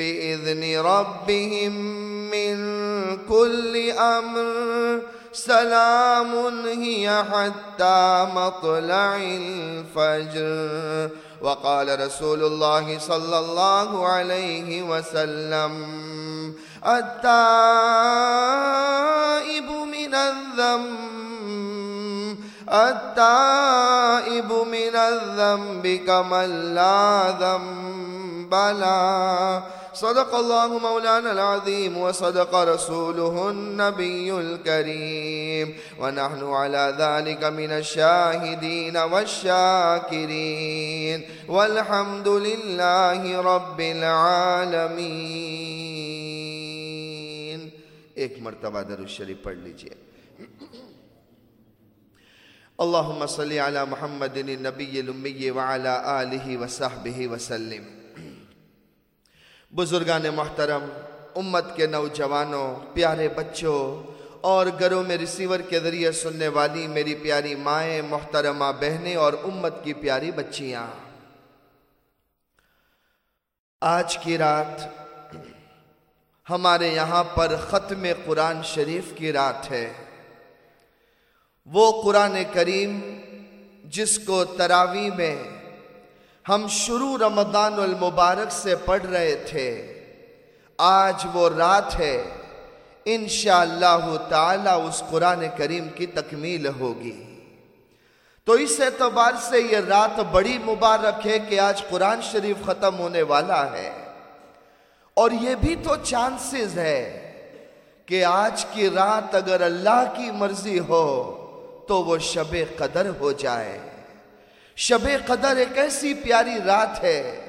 بإذن ربهم من كل أمر. سلام هي حتى مطلع الفجر. وقال رسول الله صلى الله عليه وسلم التائب من الذنب التائب من الذنب كمن لا ذنب له. صدق الله مولانا العظيم وصدق رسوله النبي الكريم. ونحن على ذلك من الشاهدين والشاكرين. والحمد لله رب العالمين. ایک مرتبہ در الشریف پڑھ لیجیے. اللہم صلی علی محمد النبی الامی وعلا آلہ وصحبہ وسلم. بزرگان محترم، امت کے نوجوانوں، پیارے بچوں اور گھروں میں ریسیور کے ذریعے سننے والی میری پیاری مائیں، محترمہ بہنیں اور امت کی پیاری بچیاں۔ آج کی رات ہمارے یہاں پر ختم قرآن شریف کی رات ہے۔ وہ قرآن کریم جس کو تراوی میں ہم شروع رمضان المبارک سے پڑھ رہے تھے۔ آج وہ رات ہے۔ انشاءاللہ تعالی اس قرآن کریم کی تکمیل ہوگی۔ تو اس اعتبار سے یہ رات بڑی مبارک ہے کہ آج قرآن شریف ختم ہونے والا ہے۔ اور یہ بھی تو چانسز ہے کہ آج کی رات اگر اللہ کی مرضی ہو تو وہ شب قدر ہو جائے۔ شب قدر ایک ایسی پیاری رات ہے۔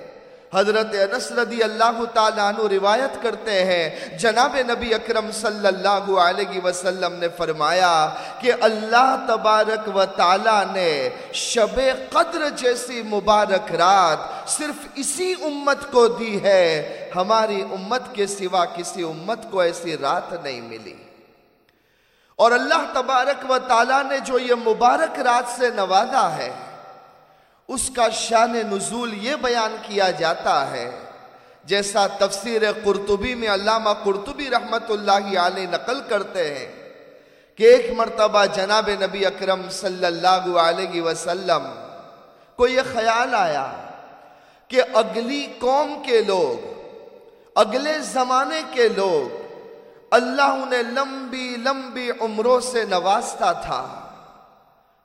حضرت انس رضی اللہ تعالیٰ عنہ روایت کرتے ہیں، جناب نبی اکرم صلی اللہ علیہ وسلم نے فرمایا کہ اللہ تبارک و تعالیٰ نے شب قدر جیسی مبارک رات صرف اسی امت کو دی ہے۔ ہماری امت کے سوا کسی امت کو ایسی رات نہیں ملی۔ اور اللہ تبارک و تعالیٰ نے جو یہ مبارک رات سے نوازا ہے اس کا شان نزول یہ بیان کیا جاتا ہے، جیسا تفسیر قرطبی میں علامہ قرطبی رحمت اللہ علیہ نقل کرتے ہیں کہ ایک مرتبہ جناب نبی اکرم صلی اللہ علیہ وسلم کو یہ خیال آیا کہ اگلی قوم کے لوگ، اگلے زمانے کے لوگ اللہ انہیں لمبی لمبی عمروں سے نوازتا تھا۔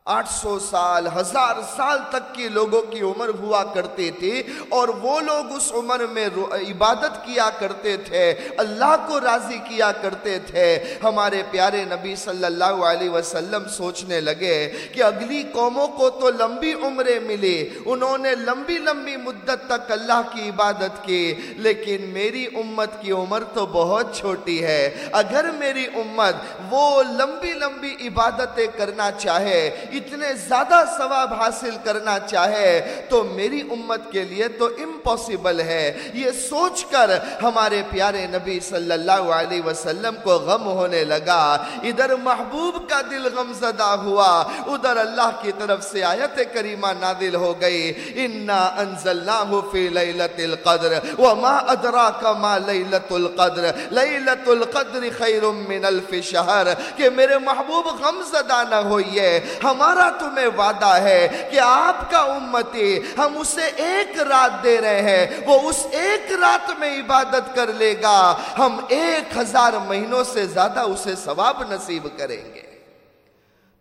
آٹھ سو سال، ہزار سال تک کی لوگوں کی عمر ہوا کرتی تھی اور وہ لوگ اس عمر میں عبادت کیا کرتے تھے، اللہ کو راضی کیا کرتے تھے۔ ہمارے پیارے نبی صلی اللہ علیہ وسلم سوچنے لگے کہ اگلی قوموں کو تو لمبی عمریں ملی انہوں نے لمبی لمبی مدت تک اللہ کی عبادت کی، لیکن میری امت کی عمر تو بہت چھوٹی ہے۔ اگر میری امت وہ لمبی لمبی عبادتیں کرنا چاہے اتنے زیادہ ثواب حاصل کرنا چاہے تو میری امت کے لیے تو امپوسیبل ہے۔ یہ سوچ کر ہمارے پیارے نبی صلی اللہ علیہ وسلم کو غم ہونے لگا۔ ادھر محبوب کا دل غم زدہ ہوا۔ ادھر اللہ کی طرف سے آیت کریمہ نادل ہو گئی۔ انا انزلناہ فی لیلت القدر وما ادراک ما لیلت القدر۔ لیلت القدر خیر من الف شہر کہ میرے محبوب غم زدہ نہ ہوئیے۔ ہمارے ہمارا تمہیں وعدہ ہے کہ آپ کا امتی ہم اسے ایک رات دے رہے ہیں، وہ اس ایک رات میں عبادت کر لے گا۔ ہم ایک ہزار مہینوں سے زیادہ اسے ثواب نصیب کریں گے۔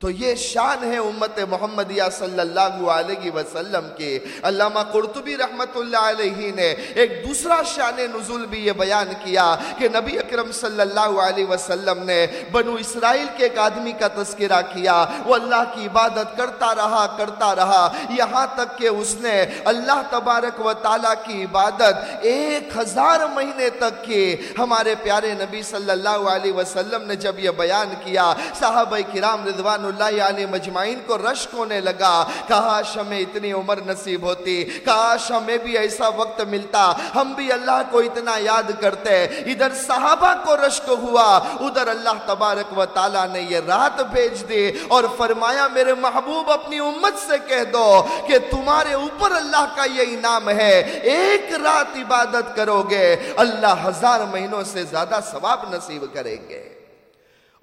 تو یہ شان ہے امت محمدیہ صلی اللہ علیہ وسلم کے۔ علامہ قرطبی رحمت اللہ علیہ نے ایک دوسرا شان نزول بھی یہ بیان کیا کہ نبی اکرم صلی اللہ علیہ وسلم نے بنو اسرائیل کے ایک آدمی کا تذکرہ کیا۔ وہ اللہ کی عبادت کرتا رہا کرتا رہا۔ یہاں تک کہ اس نے اللہ تبارک و تعالیٰ کی عبادت ایک ہزار مہینے تک کی۔ ہمارے پیارے نبی صلی اللہ علیہ وسلم نے جب یہ بیان کیا، صحابہ کرام رضوان اللہ علیہ یعنی مجمعین کو رشک ہونے لگا۔ کاش ہمیں اتنی عمر نصیب ہوتی، کاش ہمیں بھی ایسا وقت ملتا، ہم بھی اللہ کو اتنا یاد کرتے۔ ادھر صحابہ کو رشک ہوا، ادھر اللہ تبارک و تعالیٰ نے یہ رات بھیج دی اور فرمایا، میرے محبوب اپنی امت سے کہہ دو کہ تمہارے اوپر اللہ کا یہ انعام ہے۔ ایک رات عبادت کرو گے، اللہ ہزار مہینوں سے زیادہ ثواب نصیب کریں گے۔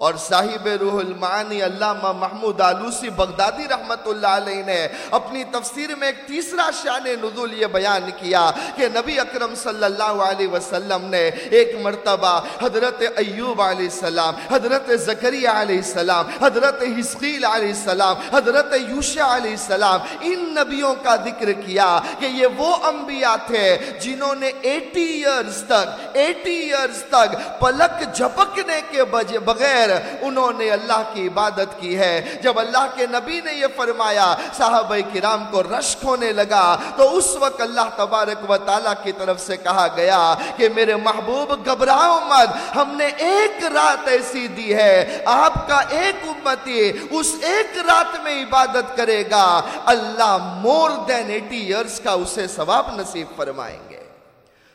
اور صاحب روح المعانی علامہ محمود آلوسی بغدادی رحمت اللہ علیہ نے اپنی تفسیر میں ایک تیسرا شان نزول یہ بیان کیا کہ نبی اکرم صلی اللہ علیہ وسلم نے ایک مرتبہ حضرت ایوب علیہ السلام، حضرت زکریہ علیہ السلام، حضرت حسقیل علیہ السلام، حضرت یوشع علیہ السلام ان نبیوں کا ذکر کیا کہ یہ وہ انبیاء تھے جنہوں نے ایٹی ایئرز تک، ایٹی ایئرز تک پلک جھپکنے کے بغیر انہوں نے اللہ کی عبادت کی ہے۔ جب اللہ کے نبی نے یہ فرمایا، صحابہ کرام کو رشک ہونے لگا، تو اس وقت اللہ تبارک و تعالیٰ کی طرف سے کہا گیا کہ میرے محبوب، گھبراؤ مت، ہم نے ایک رات ایسی دی ہے، آپ کا ایک امتی اس ایک رات میں عبادت کرے گا۔ اللہ مور دین ایٹی ایئرز کا اسے ثواب نصیب فرمائیں گے۔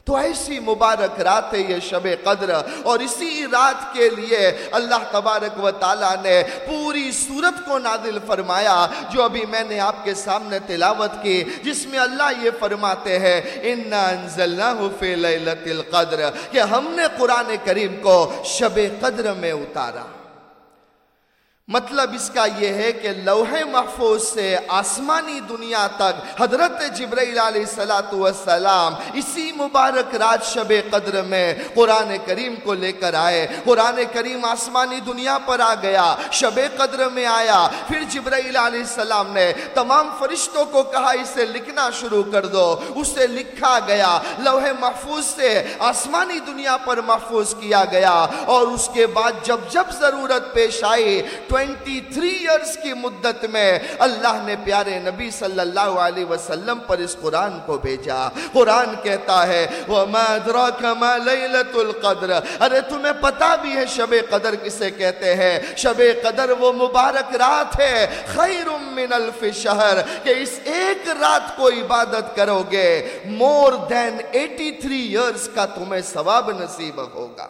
تو ایسی مبارک رات ہے یہ شب قدر اور اسی رات کے لیے اللہ تبارک و تعالیٰ نے پوری صورت کو نادل فرمایا جو ابھی میں نے آپ کے سامنے تلاوت کی، جس میں اللہ یہ فرماتے ہیں اِنَّا فِي لَيْلَةِ الْقَدْرِ کہ ہم نے قرآن کریم کو شب قدر میں اتارا۔ مطلب اس کا یہ ہے کہ لوح محفوظ سے آسمانی دنیا تک حضرت جبرائیل علیہ السلام اسی مبارک رات شب قدر میں قرآن کریم کو لے کر آئے۔ قرآن کریم آسمانی دنیا پر آ گیا، شب قدر میں آیا۔ پھر جبرائیل علیہ السلام نے تمام فرشتوں کو کہا، اسے لکھنا شروع کر دو۔ اسے لکھا گیا، لوح محفوظ سے آسمانی دنیا پر محفوظ کیا گیا۔ اور اس کے بعد جب جب ضرورت پیش آئی ٹوینٹی تھری ایئرز کی مدت میں اللہ نے پیارے نبی صلی اللہ علیہ وسلم پر اس قرآن کو بھیجا۔ قرآن کہتا ہے، وَمَا أَدْرَاكَ مَا لَيْلَةُ الْقَدْرِ ارے، تمہیں پتا بھی ہے شب قدر کسے کہتے ہیں؟ شب قدر وہ مبارک رات ہے، خیر من الف شہر، کہ اس ایک رات کو عبادت کرو گے۔ More than eighty three years کا تمہیں ثواب نصیب ہوگا۔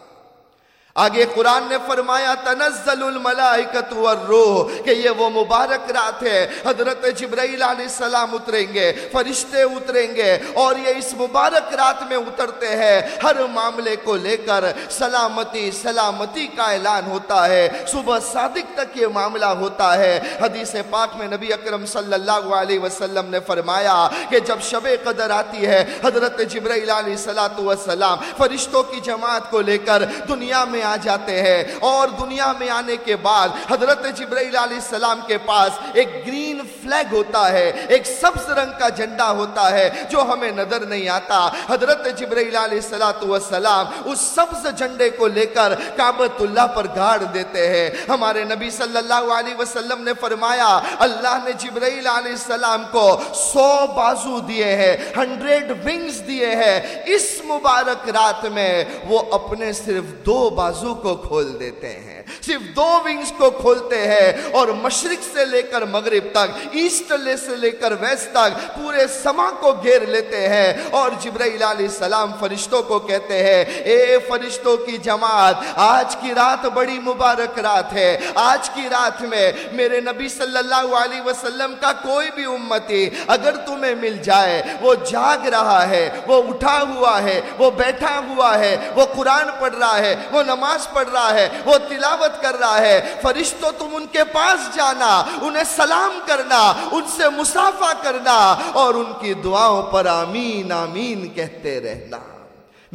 آگے قرآن نے فرمایا، تنزل الملائکت والروح، کہ یہ وہ مبارک رات ہے، حضرت جبرائیل علیہ السلام اتریں گے، فرشتے اتریں گے، اور یہ اس مبارک رات میں اترتے ہیں۔ ہر معاملے کو لے کر سلامتی سلامتی کا اعلان ہوتا ہے۔ صبح صادق تک یہ معاملہ ہوتا ہے۔ حدیث پاک میں نبی اکرم صلی اللہ علیہ وسلم نے فرمایا کہ جب شب قدر آتی ہے، حضرت جبرائیل علیہ السلام فرشتوں کی جماعت کو لے کر دنیا میں آ جاتے ہیں۔ اور دنیا میں آنے کے بعد حضرت جبرائیل علیہ السلام کے پاس ایک گرین فلیگ ہوتا ہے، ایک سبز رنگ کا جھنڈا ہوتا ہے جو ہمیں نظر نہیں آتا۔ حضرت جبرائیل علیہ السلام اس سبز جھنڈے کو لے کر کعبت اللہ پر گاڑ دیتے ہیں۔ ہمارے نبی صلی اللہ علیہ وسلم نے فرمایا، اللہ نے جبرائیل علیہ السلام کو سو بازو دیے ہیں، ہنڈریڈ ونگز دیے ہیں۔ اس مبارک رات میں وہ اپنے صرف دو بازو کو کھول دیتے ہیں۔ صرف دو ونگز کو کھولتے ہیں اور مشرق سے لے کر مغرب تک ایسٹ لے سے لے کر ویسٹ تک پورے سما کو گھیر لیتے ہیں اور جبرائیل علیہ السلام فرشتوں کو کہتے ہیں، اے فرشتوں کی جماعت، آج کی رات بڑی مبارک رات ہے، آج کی رات میں میرے نبی صلی اللہ علیہ وسلم کا کوئی بھی امتی اگر تمہیں مل جائے، وہ جاگ رہا ہے، وہ اٹھا ہوا ہے، وہ بیٹھا ہوا ہے، وہ قرآن پڑھ رہا ہے، وہ نماز پڑھ رہا ہے، وہ تلاوت کر رہا ہے۔ فرشتوں تم ان کے پاس جانا، انہیں سلام کرنا، ان سے مسافہ کرنا اور ان کی دعاؤں پر آمین آمین کہتے رہنا۔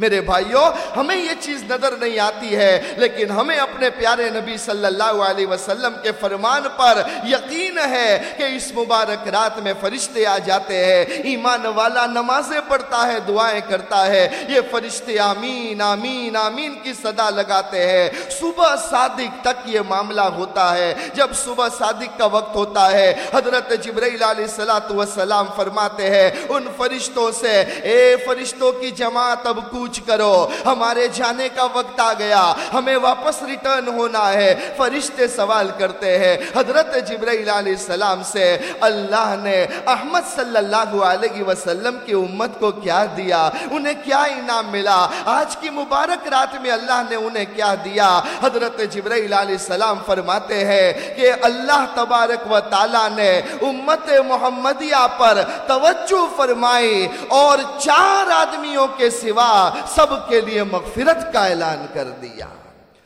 میرے بھائیوں ہمیں یہ چیز نظر نہیں آتی ہے، لیکن ہمیں اپنے پیارے نبی صلی اللہ علیہ وسلم کے فرمان پر یقین ہے کہ اس مبارک رات میں فرشتے آ جاتے ہیں۔ ایمان والا نمازیں پڑھتا ہے، دعائیں کرتا ہے۔ یہ فرشتے آمین آمین آمین کی صدا لگاتے ہیں۔ صبح صادق تک یہ معاملہ ہوتا ہے۔ جب صبح صادق کا وقت ہوتا ہے، حضرت جبرائیل علیہ السلام فرماتے ہیں، ان فرشتوں سے، اے فرشتوں کی جماعت، اب کو کوچ کرو۔ ہمارے جانے کا وقت آ گیا۔ ہمیں واپس ریٹرن ہونا ہے۔ فرشتے سوال کرتے ہیں۔ حضرت جبرائیل علیہ السلام سے اللہ نے احمد صلی اللہ علیہ وسلم کی امت کو کیا دیا؟ انہیں کیا انعام ملا؟ آج کی مبارک رات میں اللہ نے انہیں کیا دیا؟ حضرت جبرائیل علیہ السلام فرماتے ہیں کہ اللہ تبارک و تعالی نے امت محمدیہ پر توجہ فرمائی اور چار آدمیوں کے سوا سب کے لیے مغفرت کا اعلان کر دیا۔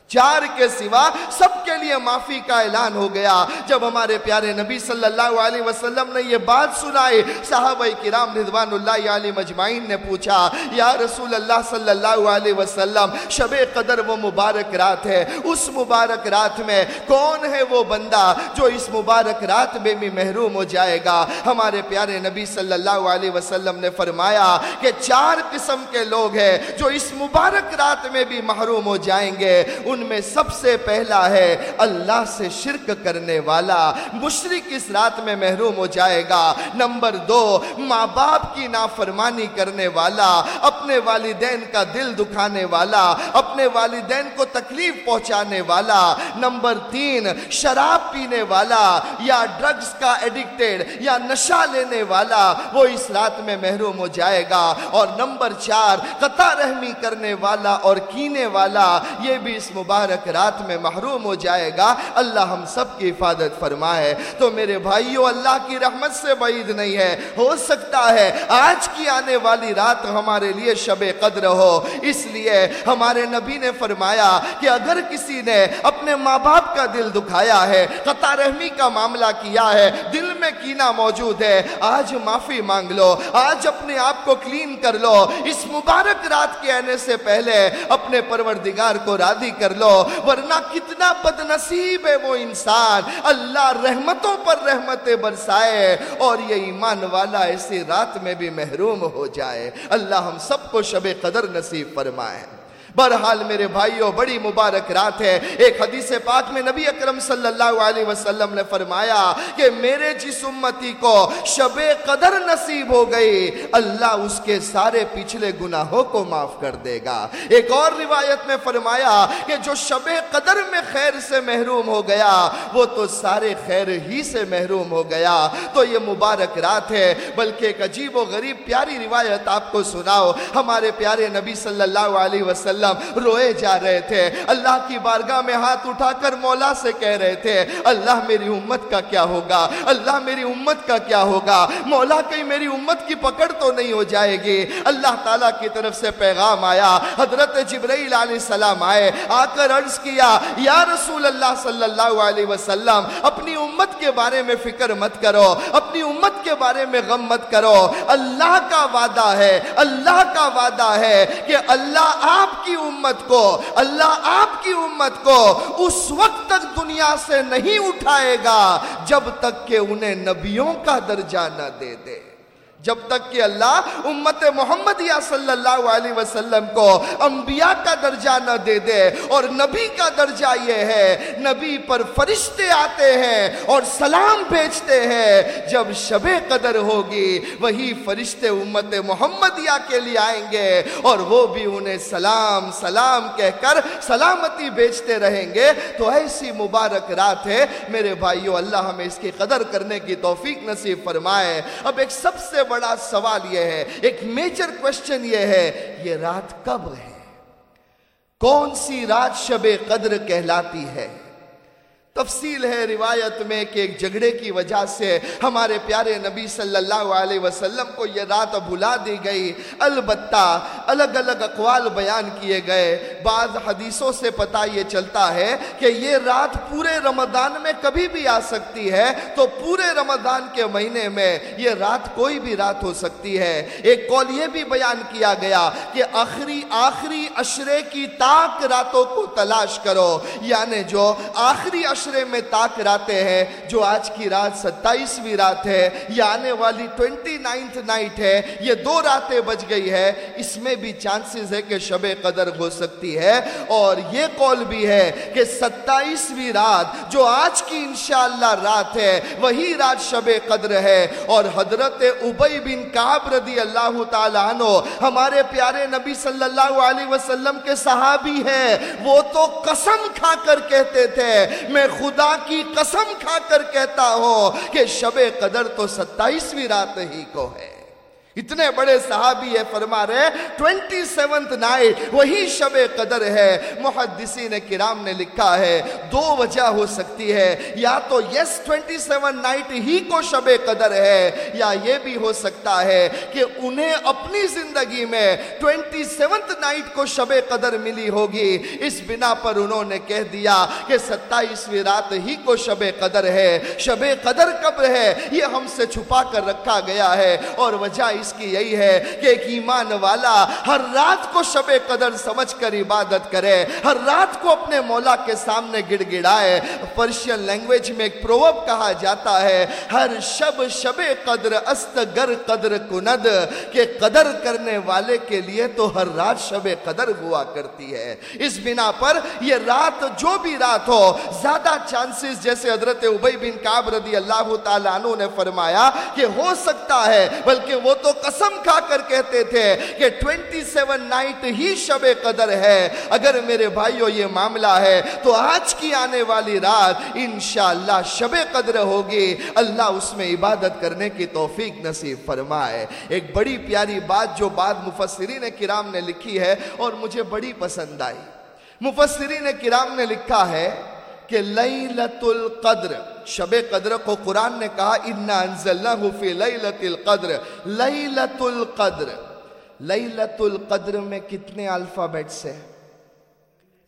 چار کے سوا سب کے لیے معافی کا اعلان ہو گیا۔ جب ہمارے پیارے نبی صلی اللہ علیہ وسلم نے یہ بات سنائی، صحابہ کرام رضوان اللہ علیہ مجمعین نے پوچھا، یا رسول اللہ صلی اللہ علیہ وسلم، شب قدر وہ مبارک رات ہے۔ اس مبارک رات میں کون ہے وہ بندہ جو اس مبارک رات میں بھی محروم ہو جائے گا؟ ہمارے پیارے نبی صلی اللہ علیہ وسلم نے فرمایا کہ چار قسم کے لوگ ہیں جو اس مبارک رات میں بھی محروم ہو جائیں گے۔ ان ان میں سب سے پہلا ہے اللہ سے شرک کرنے والا۔ مشرق اس رات میں محروم ہو جائے گا۔ نمبر دو، ماں باپ کی نافرمانی کرنے والا، اپنے والدین کا دل دکھانے والا، اپنے والدین کو تکلیف پہنچانے والا۔ نمبر تین، شراب پینے والا یا ڈرگز کا ایڈکٹیڈ یا نشہ لینے والا، وہ اس رات میں محروم ہو جائے گا۔ اور نمبر چار، قطع رحمی کرنے والا اور کینے والا، یہ بھی اس مبارک مبارک رات میں محروم ہو جائے گا، اللہ ہم سب کی حفاظت فرمائے۔ تو میرے بھائیوں اللہ کی رحمت سے بعید نہیں ہے۔ ہو سکتا ہے آج کی آنے والی رات ہمارے لیے شب قدر ہو۔ اس لیے ہمارے نبی نے فرمایا کہ اگر کسی نے اپنے ماں باپ کا دل دکھایا ہے، قطع رحمی کا معاملہ کیا ہے، دل میں کینہ موجود ہے، آج معافی مانگ لو، آج اپنے آپ کو کلین کر لو۔ اس مبارک رات کے آنے سے پہلے اپنے پروردگار کو راضی کر لو، ورنہ کتنا بد نصیب ہے وہ انسان۔ اللہ رحمتوں پر رحمتیں برسائے اور یہ ایمان والا ایسی رات میں بھی محروم ہو جائے۔ اللہ ہم سب کو شب قدر نصیب فرمائے۔ برحال میرے بھائیوں بڑی مبارک رات ہے۔ ایک حدیث پاک میں نبی اکرم صلی اللہ علیہ وسلم نے فرمایا کہ میرے جس امتی کو شب قدر نصیب ہو گئی، اللہ اس کے سارے پچھلے گناہوں کو معاف کر دے گا۔ ایک اور روایت میں فرمایا کہ جو شب قدر میں خیر سے محروم ہو گیا، وہ تو سارے خیر ہی سے محروم ہو گیا۔ تو یہ مبارک رات ہے۔ بلکہ ایک عجیب و غریب پیاری روایت آپ کو سناؤ۔ ہمارے پیارے نبی صلی اللہ علیہ وسلم وسلم روئے جا رہے تھے۔ اللہ کی بارگاہ میں ہاتھ اٹھا کر مولا سے کہہ رہے تھے، اللہ میری امت کا کیا ہوگا؟ اللہ میری امت کا کیا ہوگا؟ مولا کہیں میری امت کی پکڑ تو نہیں ہو جائے گی؟ اللہ تعالیٰ کی طرف سے پیغام آیا، حضرت جبرائیل علیہ السلام آئے، آ کر عرض کیا، یا رسول اللہ صلی اللہ علیہ وسلم، اپنی امت کے بارے میں فکر مت کرو، اپنی امت کے بارے میں غم مت کرو۔ اللہ کا وعدہ ہے، اللہ کا وعدہ ہے کہ اللہ آپ کی امت کو، اللہ آپ کی امت کو اس وقت تک دنیا سے نہیں اٹھائے گا جب تک کہ انہیں نبیوں کا درجہ نہ دے دے۔ جب تک کہ اللہ امت محمد یا صلی اللہ علیہ وسلم کو انبیاء کا درجہ نہ دے دے اور نبی کا درجہ یہ ہے، نبی پر فرشتے آتے ہیں اور سلام بھیجتے ہیں۔ جب شب قدر ہوگی، وہی فرشتے امت محمدیہ کے لیے آئیں گے اور وہ بھی انہیں سلام سلام کہہ کر سلامتی بیچتے رہیں گے۔ تو ایسی مبارک رات ہے۔ میرے بھائیو، اللہ ہمیں اس کی قدر کرنے کی توفیق نصیب فرمائے۔ اب ایک سب سے بڑا سوال یہ ہے، ایک میجر کوشچن یہ ہے، یہ رات کب ہے؟ کون سی رات شب قدر کہلاتی ہے؟ تفصیل ہے روایت میں کہ ایک جھگڑے کی وجہ سے ہمارے پیارے نبی صلی اللہ علیہ وسلم کو یہ رات بھلا دی گئی۔ البتہ الگ الگ اقوال بیان کیے گئے۔ بعض حدیثوں سے پتہ یہ چلتا ہے کہ یہ رات پورے رمضان میں کبھی بھی آ سکتی ہے۔ تو پورے رمضان کے مہینے میں یہ رات کوئی بھی رات ہو سکتی ہے۔ ایک قول یہ بھی بیان کیا گیا کہ آخری آخری اشرے کی تاک راتوں کو تلاش کرو۔ یعنی جو آخری اشرے معاشرے میں تاک راتے ہیں جو آج کی رات ستائیسویں رات ہے یا آنے والی ٹوینٹی نائنتھ نائٹ ہے، یہ دو راتیں بچ گئی ہے اس میں بھی چانسز ہے کہ شب قدر ہو سکتی ہے۔ اور یہ قول بھی ہے کہ ستائیسویں رات جو آج کی انشاءاللہ رات ہے، وہی رات شب قدر ہے۔ اور حضرت عبی بن کعب رضی اللہ تعالیٰ عنہ، ہمارے پیارے نبی صلی اللہ علیہ وسلم کے صحابی ہیں، وہ تو قسم کھا کر کہتے تھے، میں خدا کی قسم کھا کر کہتا ہوں کہ شب قدر تو ستائیسویں رات ہی کو ہے۔ اتنے بڑے صحابی ہے، فرما رہے ٹوینٹی سیونتھ نائٹ وہی شب قدر ہے۔ محدثین کرام نے لکھا ہے، دو وجہ ہو سکتی ہے۔ یا تو یس ٹوینٹی سیون نائٹ ہی کو شب قدر ہے، یا یہ بھی ہو سکتا ہے کہ انہیں اپنی زندگی میں ٹوینٹی سیونتھ نائٹ کو شب قدر ملی ہوگی۔ اس بنا پر انہوں نے کہہ دیا کہ ستائیسویں رات ہی کو شب قدر ہے۔ شب قدر کب ہے؟ یہ ہم سے چھپا کر رکھا گیا ہے۔ اور وجہ اس اس کی یہی ہے کہ ایک ایمان والا ہر رات کو شب قدر سمجھ کر عبادت کرے، ہر رات کو اپنے مولا کے سامنے گڑ گڑائے۔ پرشین لینگویج میں ایک پروب کہا جاتا ہے، ہر شب شب قدر استگر قدر کند۔ کہ قدر کرنے والے کے لیے تو ہر رات شب قدر ہوا کرتی ہے۔ اس بنا پر یہ رات جو بھی رات ہو، زیادہ چانسز جیسے حضرت عبی بن کعب رضی اللہ تعالیٰ عنہ نے فرمایا کہ ہو سکتا ہے، بلکہ وہ تو تو قسم کھا کر کہتے تھے کہ ٹوینٹی سیون نائٹ ہی شب قدر ہے۔ اگر میرے بھائیو یہ معاملہ ہے تو آج کی آنے والی رات انشاءاللہ شب قدر ہوگی۔ اللہ اس میں عبادت کرنے کی توفیق نصیب فرمائے۔ ایک بڑی پیاری بات جو بعد مفسرین کرام نے لکھی ہے اور مجھے بڑی پسند آئی۔ مفسرین کرام نے لکھا ہے کہ لیلت القدر، شب قدر کو قرآن نے کہا، اِنَّا انزلناہو فی لیلت القدر۔ لیلت القدر لیلت القدر میں کتنے الفابیٹس ہیں؟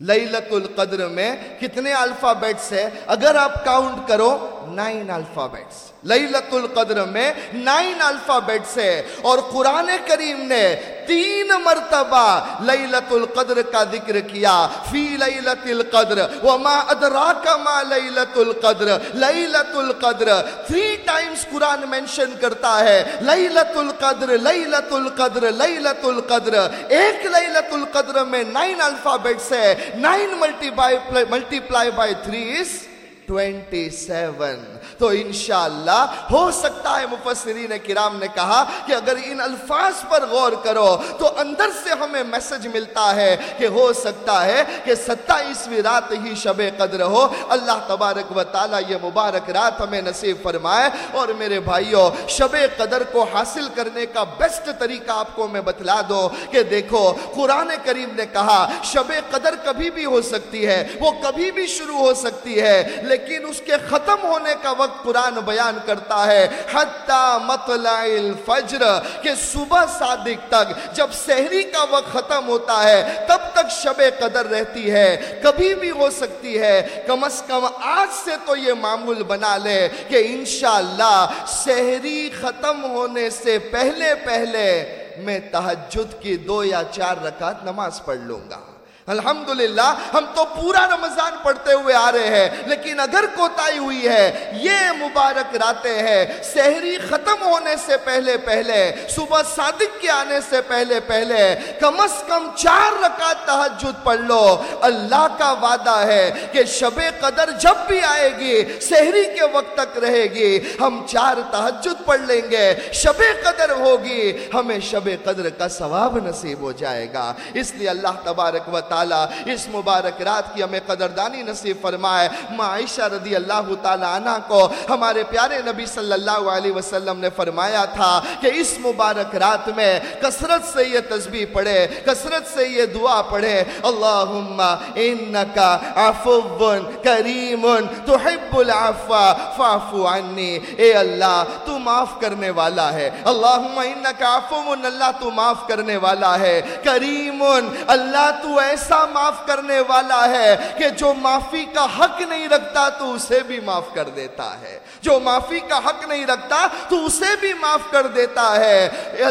لیلت القدر میں کتنے الفابیٹس ہیں؟ اگر آپ کاؤنٹ کرو نائن الفابیٹس۔ لیلت القدر میں نائن الفابیٹس ہے اور قرآن کریم نے تین مرتبہ لیلت القدر کا ذکر کیا۔ فی لیلت القدر وما ادراک ما لیلت القدر۔ لیلت القدر تھری ٹائمز قرآن منشن کرتا ہے۔ لیلت القدر لیلت القدر لیلت القدر۔ ایک لیلت القدر میں نائن الفابیٹس ہے۔ Nine multi by multiply by three اس 27 تو انشاءاللہ ہو سکتا ہے مفسرین کرام نے کہا کہ اگر ان الفاظ پر غور کرو تو اندر سے ہمیں میسج ملتا ہے کہ ہو سکتا ہے کہ ستائیسویں رات ہی شب قدر ہو۔ اللہ تبارک و تعالی یہ مبارک رات ہمیں نصیب فرمائے۔ اور میرے بھائیوں شب قدر کو حاصل کرنے کا بیسٹ طریقہ آپ کو میں بتلا دو کہ دیکھو، قرآن کریم نے کہا، شب قدر کبھی بھی ہو سکتی ہے، وہ کبھی بھی شروع ہو سکتی ہے لیکن لیکن اس کے ختم ہونے کا وقت قرآن بیان کرتا ہے۔ مطلع الفجر، کہ صبح صادق تک جب سہری کا وقت ختم ہوتا ہے، تب تک شب قدر رہتی ہے۔ کبھی بھی ہو سکتی ہے، کم از کم آج سے تو یہ معمول بنا لے کہ انشاءاللہ سہری ختم ہونے سے پہلے پہلے میں تحجد کی دو یا چار رکعت نماز پڑھ لوں گا۔ الحمدللہ، ہم تو پورا رمضان پڑھتے ہوئے آ رہے ہیں، لیکن اگر کوتاہی ہوئی ہے، یہ مبارک راتیں ہیں، سحری ختم ہونے سے پہلے پہلے، صبح صادق کے آنے سے پہلے پہلے، کم از کم چار رکعت تحجد پڑھ لو۔ اللہ کا وعدہ ہے کہ شب قدر جب بھی آئے گی، سحری کے وقت تک رہے گی۔ ہم چار تحجد پڑھ لیں گے، شب قدر ہوگی، ہمیں شب قدر کا ثواب نصیب ہو جائے گا۔ اس لیے اللہ تبارک و تعالی تعالیٰ، اس مبارک رات کی ہمیں قدردانی نصیب فرمائے۔ معائشہ رضی اللہ تعالیٰ عنہ کو ہمارے پیارے نبی صلی اللہ علیہ وسلم نے فرمایا تھا کہ اس مبارک رات میں کسرت سے یہ تسبیح پڑھے کسرت سے یہ دعا پڑھے۔ اللہم انکا عفو کریم تحب العفو فعفو عنی۔ اے اللہ، تو معاف کرنے والا ہے۔ اللہم انکا عفو، اللہ تو معاف کرنے والا ہے۔ کریم، اللہ تو ایسا ایسا معاف کرنے والا ہے کہ جو معافی کا حق نہیں رکھتا تو اسے بھی معاف کر دیتا ہے۔ جو معافی کا حق نہیں رکھتا تو اسے بھی معاف کر دیتا ہے۔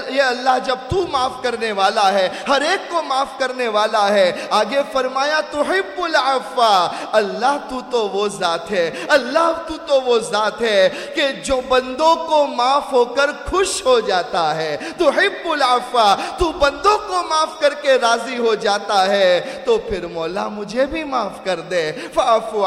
یہ اللہ جب تو معاف کرنے والا ہے، ہر ایک کو معاف کرنے والا ہے۔ آگے فرمایا، تحب العفا اللہ تو تو وہ ذات ہے۔ اللہ تو تو وہ ذات ہے کہ جو بندوں کو معاف ہو کر خوش ہو جاتا ہے۔ تحب العفا تو بندوں کو معاف کر کے راضی ہو جاتا ہے۔ تو پھر مولا مجھے بھی معاف کر دے۔ فعفو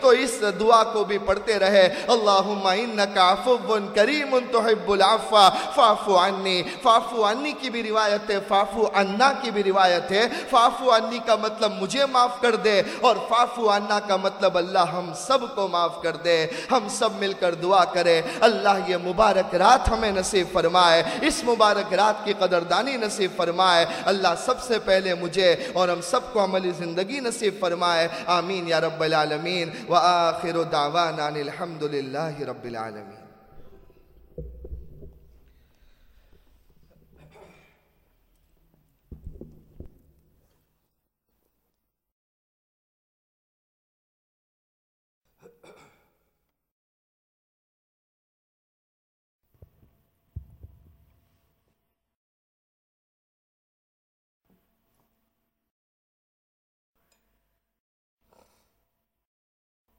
تو اس دعا کو بھی پڑھتے رہے۔ اللہم انکا عفو کریم تحب العفو۔ فعفو عنی فعفو عنی کی بھی روایت ہے، فعفو عنا کی بھی روایت ہے۔ فعفو عنی کا مطلب مجھے معاف کر دے، اور فعفو عنا کا مطلب اللہ ہم سب کو معاف کر دے۔ ہم سب مل کر دعا کرے۔ اللہ یہ مبارک رات ہمیں نصیب فرمائے۔ اس مبارک رات کی قدردانی نصیب فرمائے۔ اللہ سب سے پہلے مجھے اور ہم سب کو عملی زندگی نصیب فرمائے۔ آمین یا رب العالمین۔ وآخر دعوانا الحمدللہ رب العالمین۔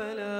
على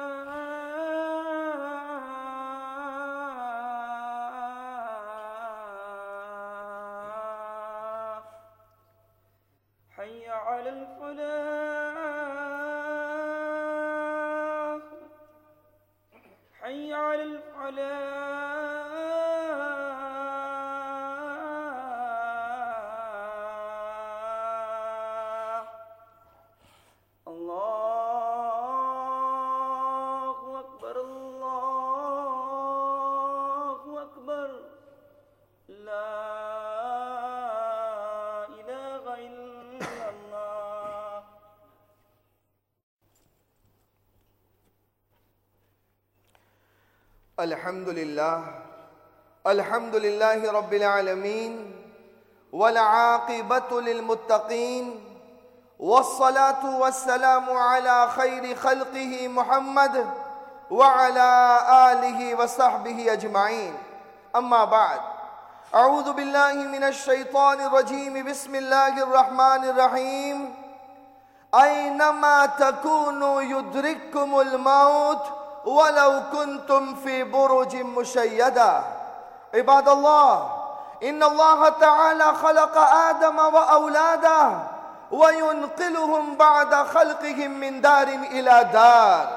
الحمد لله الحمد لله رب العالمين والعاقبة للمتقين والصلاة والسلام على خير خلقه محمد وعلى آله وصحبه أجمعين. أما بعد أعوذ بالله من الشيطان الرجيم. بسم الله الرحمن الرحيم. أينما تكونوا يدرككم الموت ولو كنتم في برج مشيدة. عباد الله إن الله تعالى خلق آدم وأولاده وينقلهم بعد خلقهم من دار إلى دار.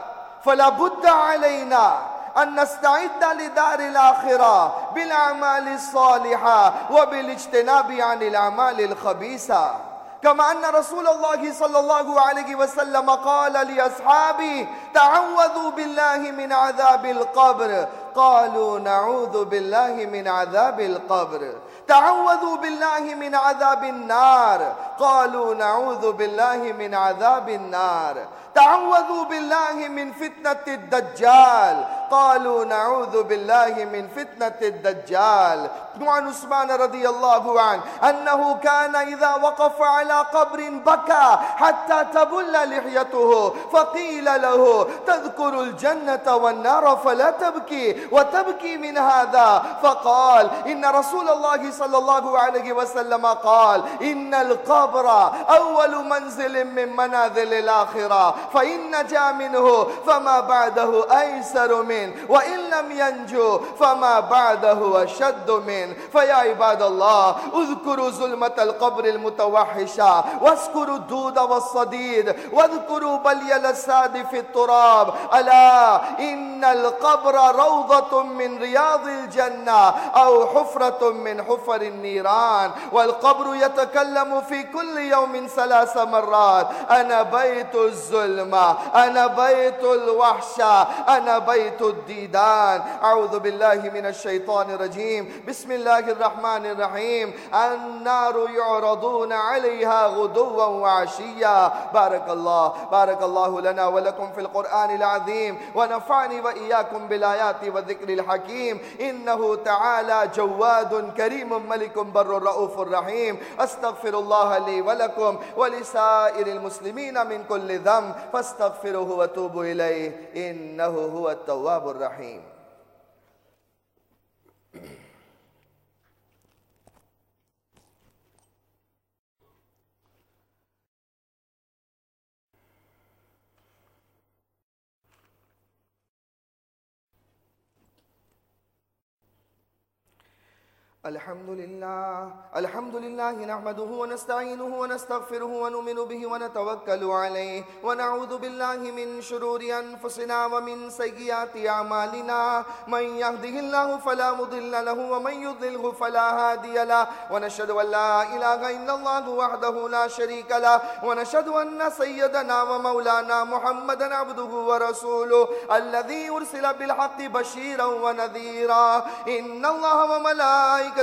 فلا بد علينا أن نستعد لدار الآخرة بالأعمال الصالحة وبالاجتناب عن الأعمال الخبيثة. كما أن رسول الله صلى الله عليه وسلم قال لأصحابه تعوذوا بالله من عذاب القبر. قالوا نعوذ بالله من عذاب القبر. تعوذوا بالله من عذاب النار. قالوا نعوذ بالله من عذاب النار. تعوذوا بالله من فتنة الدجال. قالوا نعوذ بالله من فتنة الدجال. وعن عثمان رضي الله عنه أنه كان إذا وقف على قبر بكى حتى تبل لحيته. فقيل له تذكر الجنة والنار فلا تبكي وتبكي من هذا. فقال إن رسول الله صلى الله عليه وسلم قال إن القبر أول منزل من منازل الآخرة. فإن نجا منه فما بعده أيسر من وإن لم ينجو فما بعده أشد من. فيا عباد الله اذكروا ظلمة القبر المتوحشة واذكروا الدود والصديد واذكروا بلي الأساد في التراب. ألا إن القبر روضة من رياض الجنة أو حفرة من حفر النيران والقبر يتكلم في كل يوم ثلاث مرات. أنا بيت الظلمة أنا بيت الوحشة أنا بيت الديدان. أعوذ بالله من الشيطان الرجيم. بسم الله الرحمن الرحيم. النار يعرضون عليها غدوا وعشيا. بارك الله بارك الله لنا ولكم في القرآن العظيم. ونفعني وإياكم بالآيات والذكر الحكيم. إنه تعالى جواد كريم ملك بر رؤوف رحيم. أستغفر الله لي ولكم ولسائر المسلمين من كل ذنب. فاستغفروه وتوبوا إليه إنه هو التواب الرحيم. الحمد لله الحمد لله نحمده ونستعينه ونستغفره ونؤمن به ونتوكل عليه ونعوذ بالله من شرور أنفسنا ومن سيئات أعمالنا من يهده الله فلا مضل له ومن يضلله فلا هادي له ونشهد أن لا إله إلا الله وحده لا شريك له ونشهد أن سيدنا ومولانا محمدا عبده ورسوله الذي أرسل بالحق بشيرا ونذيرا إن الله وملائكته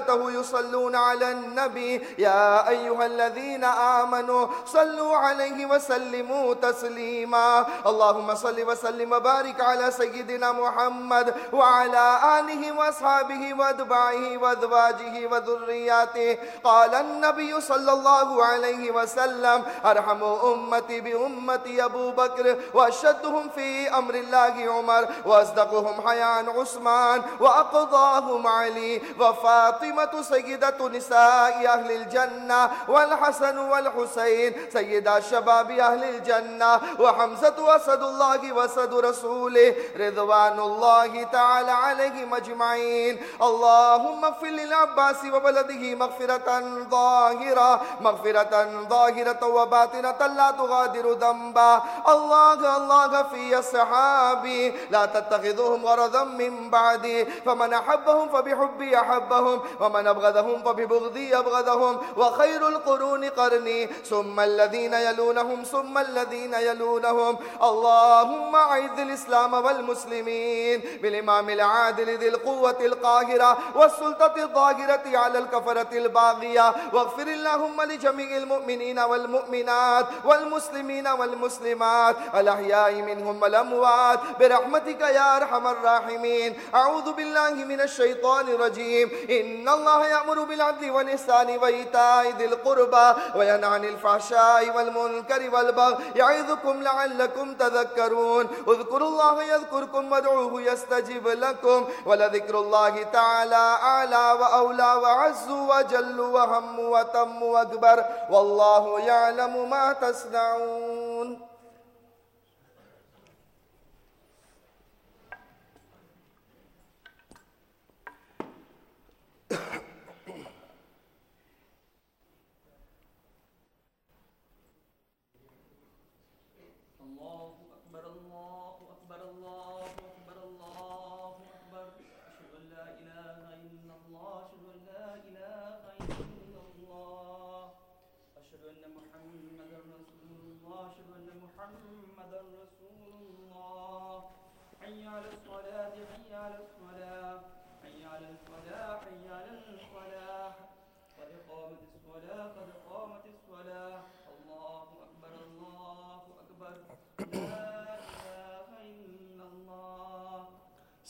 يصلون على النبي يا أيها الذين آمنوا صلوا عليه وسلموا تسليما اللهم صل وسلم وبارك على سيدنا محمد وعلى آله وأصحابه وأتباعه وأزواجه وذرياته قال النبي صلى الله عليه وسلم أرحم أمتي بأمتي أبو بكر وأشدهم في أمر الله عمر وأصدقهم حياء عثمان وأقضاهم علي وفاطمة سيدة نساء أهل الجنة والحسن والحسين سيدا شباب أهل الجنة وحمزة أسد الله وأسد رسوله رضوان الله تعالى عليهم أجمعين. اللهم اغفر للعباس وولده مغفرة ظاهرة مغفرة ظاهرة وباطنة لا تغادر ذنبا. الله الله في أصحابي، لا تتخذوهم غرضا من بعدي. فمن أحبهم فبحبي أحبهم. ومن أبغضهم فببغضي أبغضهم وخير القرون قرني ثم الذين يلونهم ثم الذين يلونهم اللهم أعز الإسلام والمسلمين بالإمام العادل ذي القوة القاهرة والسلطة الظاهرة على الكفرة الباغية واغفر اللهم لجميع المؤمنين والمؤمنات والمسلمين والمسلمات الأحياء منهم والأموات برحمتك يا أرحم الراحمين أعوذ بالله من الشيطان الرجيم إن الله يأمر بالعدل والإحسان وإيتاء ذي القربى وينهى عن الفحشاء والمنكر والبغي يعظكم لعلكم تذكرون. اذكروا الله يذكركم وادعوه يستجب لكم ولذكر الله تعالى أعلى وأولى وعز وجل وهم وتم وأكبر والله يعلم ما تصنعون.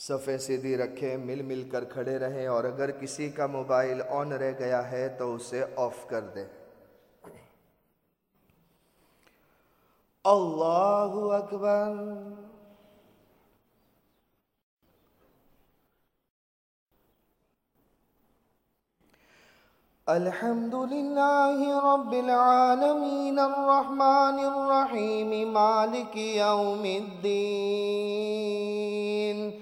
صفے سیدھی رکھیں، مل مل کر کھڑے رہیں اور اگر کسی کا موبائل آن رہ گیا ہے تو اسے آف کر دیں۔ اللہ اکبر۔ الحمد لله رب العالمين الرحمن الرحيم مالك يوم الدين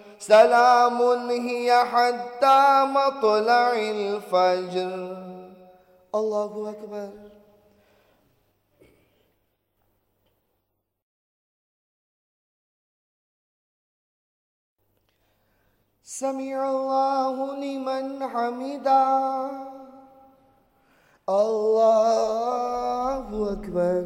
سلام هي حتى مطلع الفجر. الله أكبر. سمع الله لمن حمدا الله أكبر.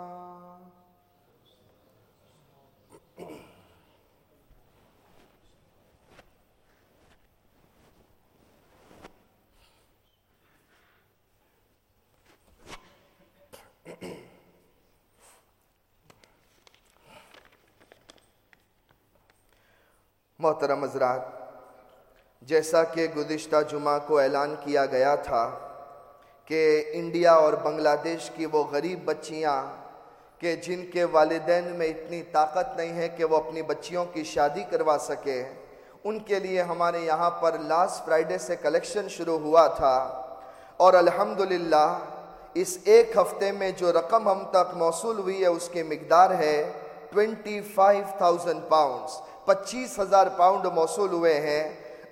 محترم حضرات، جیسا کہ گزشتہ جمعہ کو اعلان کیا گیا تھا کہ انڈیا اور بنگلہ دیش کی وہ غریب بچیاں کہ جن کے والدین میں اتنی طاقت نہیں ہے کہ وہ اپنی بچیوں کی شادی کروا سکے، ان کے لیے ہمارے یہاں پر لاسٹ فرائیڈے سے کلیکشن شروع ہوا تھا۔ اور الحمدللہ، اس ایک ہفتے میں جو رقم ہم تک موصول ہوئی ہے، اس کی مقدار ہے ٹوینٹی فائیو تھاؤزنڈ پاؤنڈز پچیس ہزار پاؤنڈ موصول ہوئے ہیں۔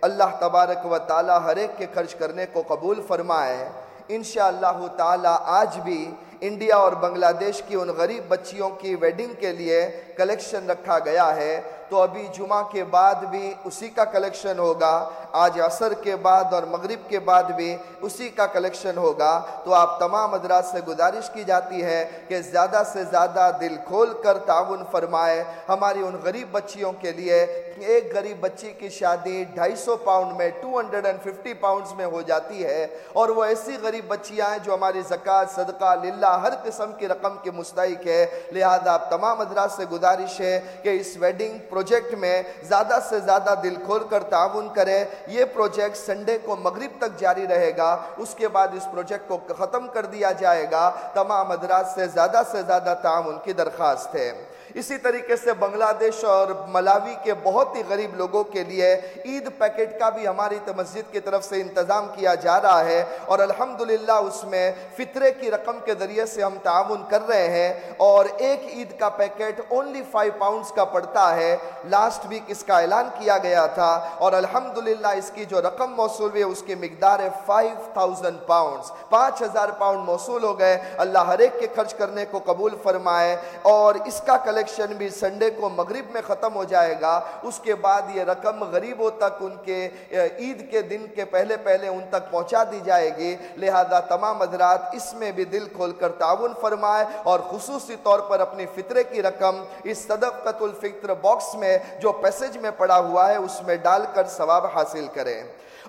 اللہ تبارک و تعالی ہر ایک کے خرچ کرنے کو قبول فرمائے۔ انشاءاللہ تعالی آج بھی انڈیا اور بنگلہ دیش کی ان غریب بچیوں کی ویڈنگ کے لیے کلیکشن رکھا گیا ہے۔ تو ابھی جمعہ کے بعد بھی اسی کا کلیکشن ہوگا، آج عصر کے بعد اور مغرب کے بعد بھی اسی کا کلیکشن ہوگا۔ تو آپ تمام حضرات سے گزارش کی جاتی ہے کہ زیادہ سے زیادہ دل کھول کر تعاون فرمائے۔ ہماری ان غریب بچیوں کے لیے، ایک غریب بچی کی شادی ڈھائی سو پاؤنڈ میں، two hundred and fifty pounds میں ہو جاتی ہے۔ اور وہ ایسی غریب بچیاں ہیں جو ہماری زکوٰۃ، صدقہ، للہ، ہر قسم کی رقم کے مستحق ہے لہذا آپ تمام حضرات سے گزارش ہے کہ اس ویڈنگ پروجیکٹ میں زیادہ سے زیادہ دل کھول کر تعاون کرے یہ پروجیکٹ سنڈے کو مغرب تک جاری رہے گا۔ اس کے بعد اس پروجیکٹ کو ختم کر دیا جائے گا۔ تمام حضرات سے زیادہ سے زیادہ تعاون کی درخواست ہے۔ اسی طریقے سے بنگلہ دیش اور ملاوی کے بہت ہی غریب لوگوں کے لیے عید پیکٹ کا بھی ہماری مسجد کی طرف سے انتظام کیا جا رہا ہے اور الحمدللہ اس میں فطرے کی رقم کے ذریعے سے ہم تعاون کر رہے ہیں اور ایک عید کا پیکٹ اونلی فائیو پاؤنڈز کا پڑتا ہے۔ لاسٹ ویک اس کا اعلان کیا گیا تھا اور الحمدللہ اس کی جو رقم موصول ہوئی اس کی مقدار ہے فائیو تھاؤزنڈ پاؤنڈز پانچ ہزار پاؤنڈ موصول ہو گئے۔ اللہ ہر ایک کے خرچ کرنے کو قبول فرمائے اور اس کا کلیکشن بھی سنڈے کو مغرب میں ختم ہو جائے گا، اس کے بعد یہ رقم غریبوں تک ان کے عید کے دن کے پہلے پہلے ان تک پہنچا دی جائے گی۔ لہذا تمام حضرات اس میں بھی دل کھول کر تعاون فرمائے اور خصوصی طور پر اپنی فطرے کی رقم اس صدقت الفطر باکس میں جو پیسج میں پڑا ہوا ہے، اس میں ڈال کر ثواب حاصل کریں۔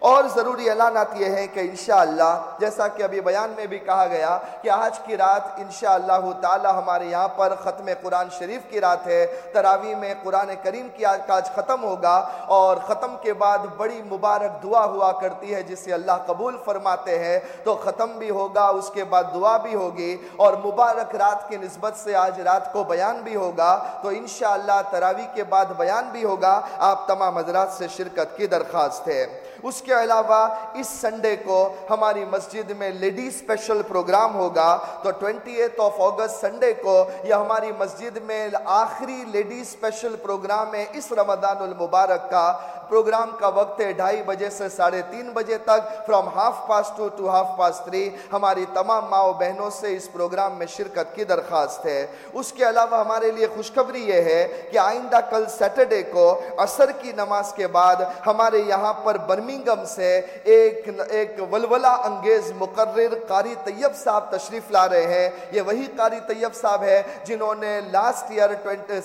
اور ضروری اعلانات یہ ہے کہ انشاءاللہ، جیسا کہ ابھی بیان میں بھی کہا گیا کہ آج کی رات انشاءاللہ تعالی ہمارے یہاں پر ختم قرآن شریف کی رات ہے تراوی میں قرآن کریم کی آج ختم ہوگا اور ختم کے بعد بڑی مبارک دعا ہوا کرتی ہے جسے اللہ قبول فرماتے ہیں، تو ختم بھی ہوگا، اس کے بعد دعا بھی ہوگی اور مبارک رات کی نسبت سے آج رات کو بیان بھی ہوگا، تو انشاءاللہ تراوی کے بعد بیان بھی ہوگا، آپ تمام حضرات سے شرکت کی درخواست ہے۔ اس کے علاوہ اس سنڈے کو ہماری مسجد میں لیڈی اسپیشل پروگرام ہوگا تو twenty eighth of August Sunday کو یہ ہماری مسجد میں آخری لیڈی اسپیشل پروگرام ہے اس رمضان المبارک کا پروگرام کا وقت ہے ڈھائی بجے سے ساڑھے تین بجے تک from half past two to half past three ہماری تمام ماں بہنوں سے اس پروگرام میں شرکت کی درخواست ہے۔ اس کے علاوہ ہمارے لیے خوشخبری یہ ہے کہ آئندہ کل سیٹرڈے کو عصر کی نماز کے بعد ہمارے یہاں پر برمنگم سے ایک ایک ولولہ انگیز مقرر قاری طیب صاحب تشریف لا رہے ہیں۔ یہ وہی قاری طیب صاحب ہے جنہوں نے لاسٹ ایئر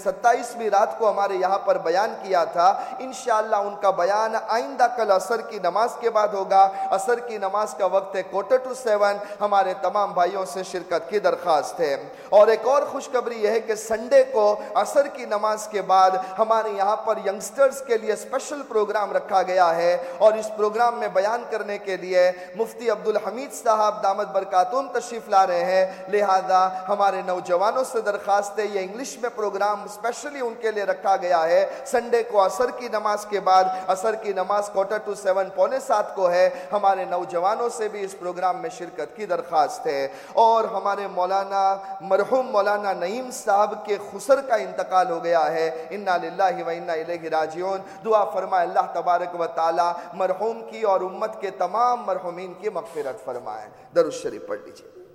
ستائیسویں رات کو ہمارے یہاں پر بیان کیا تھا۔ انشاءاللہ ان کا بیان آئندہ کل عصر کی نماز کے بعد ہوگا۔ عصر کی نماز کا وقت ہے کوٹر ٹو سیون ہمارے تمام بھائیوں سے شرکت کی درخواست ہے۔ اور ایک اور خوشخبری یہ ہے کہ سنڈے کو عصر کی نماز کے بعد ہمارے یہاں پر ینگسٹرز کے لیے اسپیشل پروگرام رکھا گیا ہے۔ اور اس پروگرام میں بیان کرنے کے لیے مفتی عبد الحمید صاحب دامت برکاتون تشریف لا رہے ہیں۔ لہذا ہمارے نوجوانوں سے درخواست ہے، یہ انگلش میں پروگرام اسپیشلی ان کے لیے رکھا گیا ہے۔ سنڈے کو عصر کی نماز کے بعد بعد عصر کی نماز کوٹر ٹو سیون پونے سات کو ہے۔ ہمارے نوجوانوں سے بھی اس پروگرام میں شرکت کی درخواست ہے۔ اور ہمارے مولانا مرحوم مولانا نعیم صاحب کے خسر کا انتقال ہو گیا ہے۔ انا للہ و انا الیہ راجعون۔ دعا فرمائے اللہ تبارک و تعالی مرحوم کی اور امت کے تمام مرحومین کی مغفرت فرمائے۔ درود شریف پڑھ لیجیے۔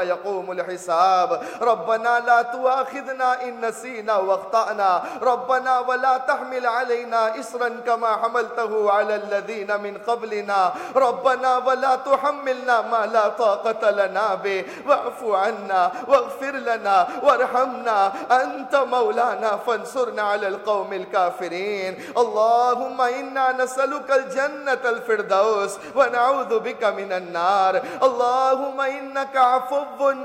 يقوم الحساب. ربنا لا تؤاخذنا إن نسينا واخطأنا. ربنا ولا تحمل علينا إصرا كما حملته على الذين من قبلنا. ربنا ولا تحملنا ما لا طاقة لنا به. واعف عنا واغفر لنا وارحمنا. أنت مولانا فانصرنا على القوم الكافرين. اللهم إنا نسألك الجنة الفردوس ونعوذ بك من النار. اللهم إنك عفو